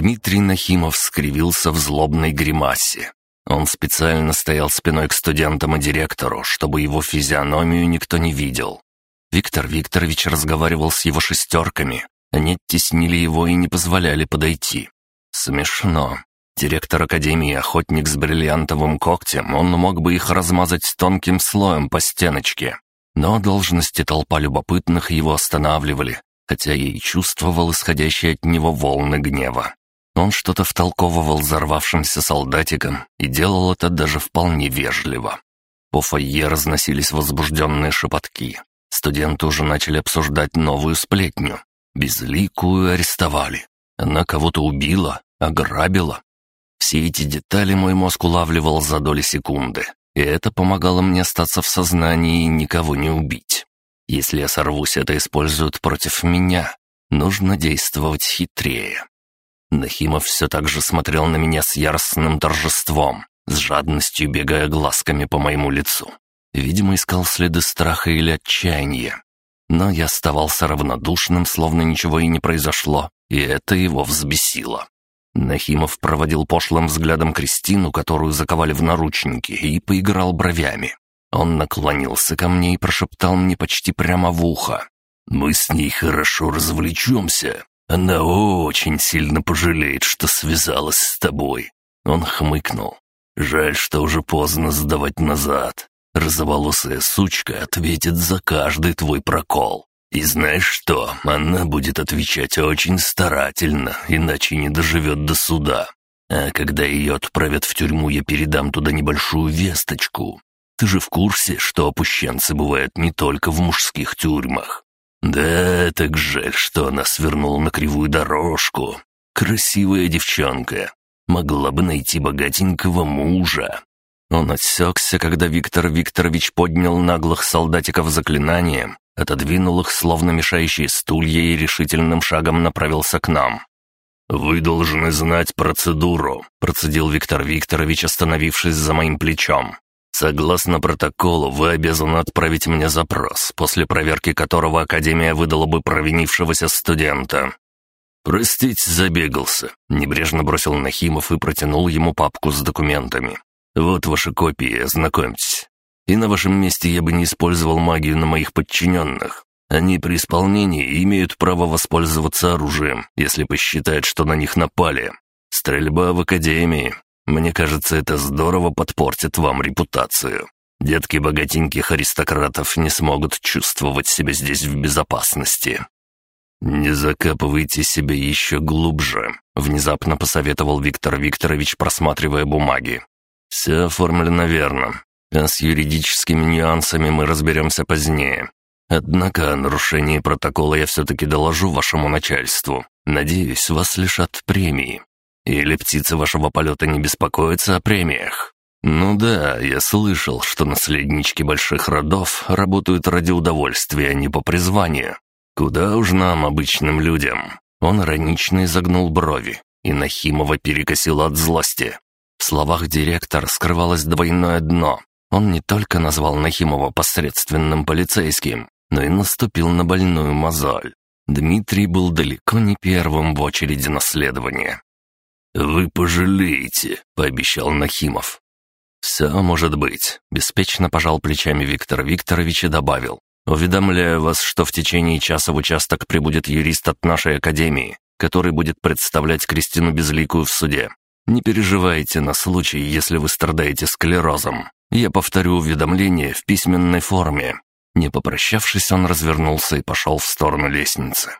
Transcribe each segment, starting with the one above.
Дмитрий Нахимов скривился в злобной гримасе. Он специально стоял спиной к студентам и директору, чтобы его физиономию никто не видел. Виктор Викторович разговаривал с его шестерками. Они оттеснили его и не позволяли подойти. Смешно. Директор Академии охотник с бриллиантовым когтем, он мог бы их размазать тонким слоем по стеночке. Но должности толпа любопытных его останавливали, хотя я и чувствовал исходящие от него волны гнева. Он что-то втолковывал взорвавшимся солдатикам и делал это даже вполне вежливо. По фойе разносились возбужденные шепотки. Студенты уже начали обсуждать новую сплетню. Безликую арестовали. Она кого-то убила, ограбила. Все эти детали мой мозг улавливал за доли секунды, и это помогало мне остаться в сознании и никого не убить. Если я сорвусь, это используют против меня. Нужно действовать хитрее. Нахимов все так же смотрел на меня с яростным торжеством, с жадностью бегая глазками по моему лицу. Видимо, искал следы страха или отчаяния. Но я оставался равнодушным, словно ничего и не произошло, и это его взбесило. Нахимов проводил пошлым взглядом Кристину, которую заковали в наручники, и поиграл бровями. Он наклонился ко мне и прошептал мне почти прямо в ухо. «Мы с ней хорошо развлечемся. Она очень сильно пожалеет, что связалась с тобой». Он хмыкнул. «Жаль, что уже поздно сдавать назад. Розоволосая сучка ответит за каждый твой прокол. И знаешь что, она будет отвечать очень старательно, иначе не доживет до суда. А когда ее отправят в тюрьму, я передам туда небольшую весточку. Ты же в курсе, что опущенцы бывают не только в мужских тюрьмах? Да, так жаль, что она свернула на кривую дорожку. Красивая девчонка. Могла бы найти богатенького мужа. Он отсекся, когда Виктор Викторович поднял наглых солдатиков заклинанием, отодвинул их, словно мешающие стулья, и решительным шагом направился к нам. «Вы должны знать процедуру», — процедил Виктор Викторович, остановившись за моим плечом. «Согласно протоколу, вы обязаны отправить мне запрос, после проверки которого Академия выдала бы провинившегося студента». «Простите, забегался», — небрежно бросил Нахимов и протянул ему папку с документами. Вот ваши копии, ознакомьтесь. И на вашем месте я бы не использовал магию на моих подчиненных. Они при исполнении имеют право воспользоваться оружием, если посчитают, что на них напали. Стрельба в академии. Мне кажется, это здорово подпортит вам репутацию. Детки богатеньких аристократов не смогут чувствовать себя здесь в безопасности. «Не закапывайте себя еще глубже», — внезапно посоветовал Виктор Викторович, просматривая бумаги. «Все оформлено верно, а с юридическими нюансами мы разберемся позднее. Однако о нарушении протокола я все-таки доложу вашему начальству. Надеюсь, вас лишат премии. Или птицы вашего полета не беспокоятся о премиях?» «Ну да, я слышал, что наследнички больших родов работают ради удовольствия, а не по призванию. Куда уж нам, обычным людям?» Он иронично изогнул брови, и Нахимова перекосила от злости. В словах директора скрывалось двойное дно. Он не только назвал Нахимова посредственным полицейским, но и наступил на больную мозоль. Дмитрий был далеко не первым в очереди наследования. «Вы пожалеете», — пообещал Нахимов. «Все может быть», — беспечно пожал плечами Виктор Викторович и добавил. «Уведомляю вас, что в течение часа в участок прибудет юрист от нашей академии, который будет представлять Кристину Безликую в суде. Не переживайте на случай, если вы страдаете склерозом. Я повторю уведомление в письменной форме». Не попрощавшись, он развернулся и пошел в сторону лестницы.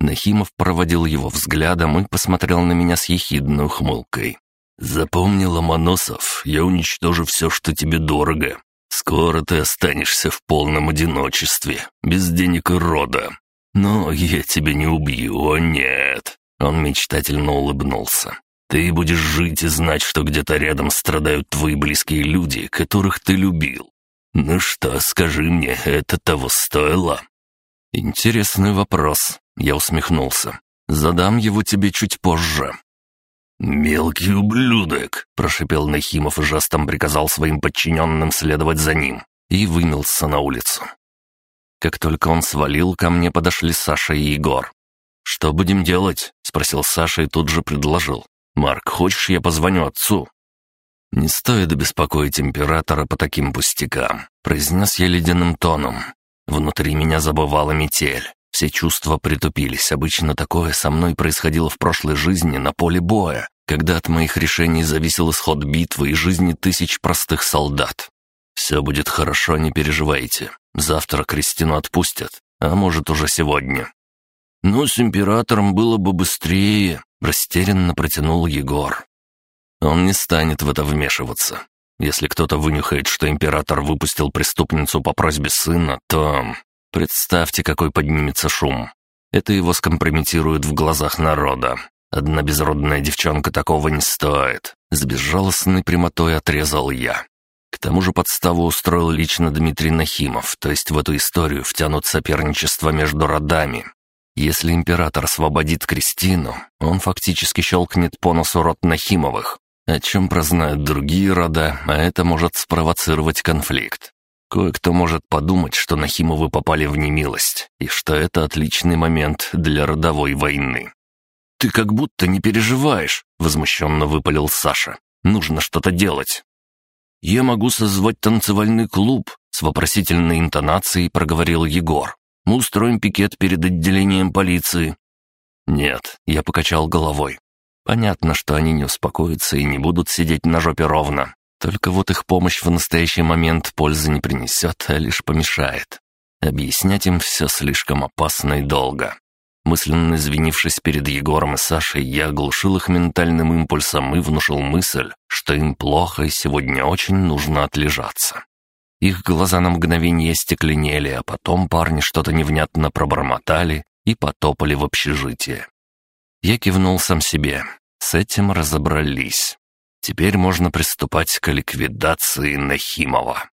Нахимов проводил его взглядом и посмотрел на меня с ехидной ухмылкой. «Запомни, Ломоносов, я уничтожу все, что тебе дорого. Скоро ты останешься в полном одиночестве, без денег и рода. Но я тебя не убью, о нет!» Он мечтательно улыбнулся. Ты будешь жить и знать, что где-то рядом страдают твои близкие люди, которых ты любил. Ну что, скажи мне, это того стоило?» «Интересный вопрос», — я усмехнулся. «Задам его тебе чуть позже». «Мелкий ублюдок!» — прошипел Нахимов и жестом приказал своим подчиненным следовать за ним и вымелся на улицу. Как только он свалил, ко мне подошли Саша и Егор. «Что будем делать?» — спросил Саша и тут же предложил. «Марк, хочешь, я позвоню отцу?» «Не стоит беспокоить императора по таким пустякам», — произнес я ледяным тоном. Внутри меня забывала метель. Все чувства притупились. Обычно такое со мной происходило в прошлой жизни на поле боя, когда от моих решений зависел исход битвы и жизни тысяч простых солдат. «Все будет хорошо, не переживайте. Завтра Кристину отпустят, а может уже сегодня». «Ну, с императором было бы быстрее», — растерянно протянул Егор. «Он не станет в это вмешиваться. Если кто-то вынюхает, что император выпустил преступницу по просьбе сына, то Представьте, какой поднимется шум. Это его скомпрометирует в глазах народа. Одна безродная девчонка такого не стоит. С безжалостной прямотой отрезал я. К тому же подставу устроил лично Дмитрий Нахимов, то есть в эту историю втянут соперничество между родами. Если император освободит Кристину, он фактически щелкнет по носу род Нахимовых, о чем прознают другие рода, а это может спровоцировать конфликт. Кое-кто может подумать, что Нахимовы попали в немилость, и что это отличный момент для родовой войны. «Ты как будто не переживаешь», — возмущенно выпалил Саша. «Нужно что-то делать». «Я могу созвать танцевальный клуб», — с вопросительной интонацией проговорил Егор. «Мы устроим пикет перед отделением полиции». «Нет», — я покачал головой. «Понятно, что они не успокоятся и не будут сидеть на жопе ровно. Только вот их помощь в настоящий момент пользы не принесет, а лишь помешает. Объяснять им все слишком опасно и долго. Мысленно извинившись перед Егором и Сашей, я оглушил их ментальным импульсом и внушил мысль, что им плохо и сегодня очень нужно отлежаться. Их глаза на мгновение стекленели, а потом парни что-то невнятно пробормотали и потопали в общежитие. Я кивнул сам себе. С этим разобрались. Теперь можно приступать к ликвидации Нахимова.